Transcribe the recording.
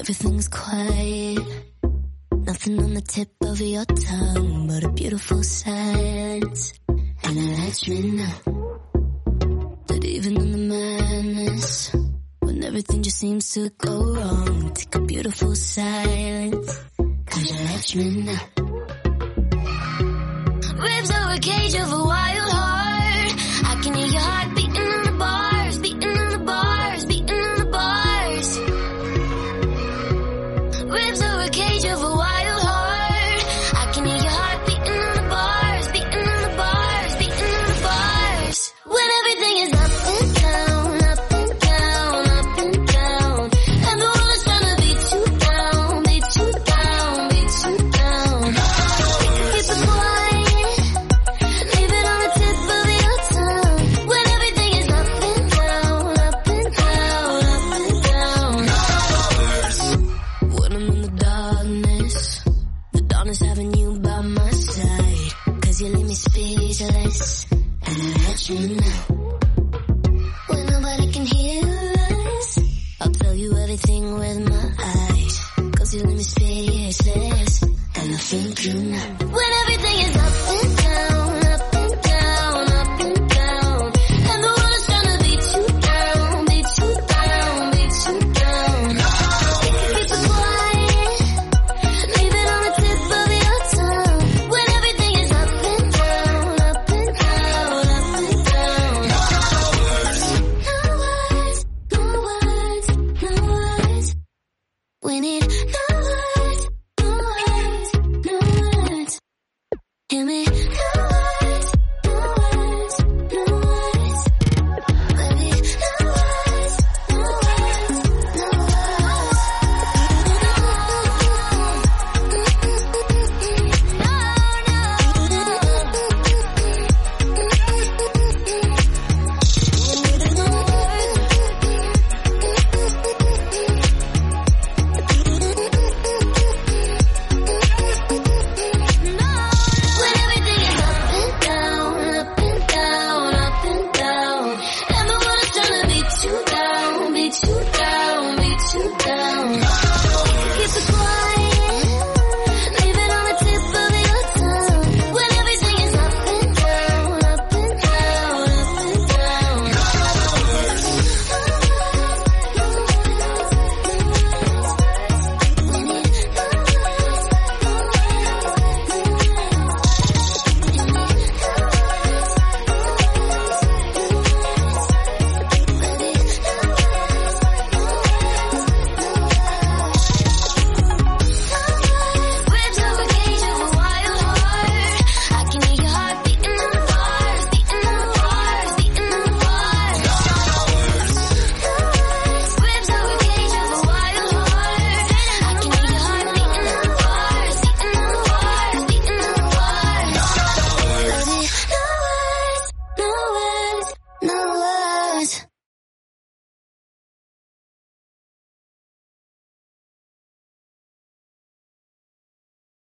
everything's quiet. Nothing on the tip of your tongue but a beautiful silence. And I let me know that even in the madness, when everything just seems to go wrong, take a beautiful silence. Cause you let me know. Ribs are a cage of a wild. promise having you by my side. Cause you leave me speechless. And I let you know. When nobody can hear us, I'll tell you everything with my eyes. Cause you leave me speechless. And I think you know. When everything is when it no hurts, no hurts, no. Hear me.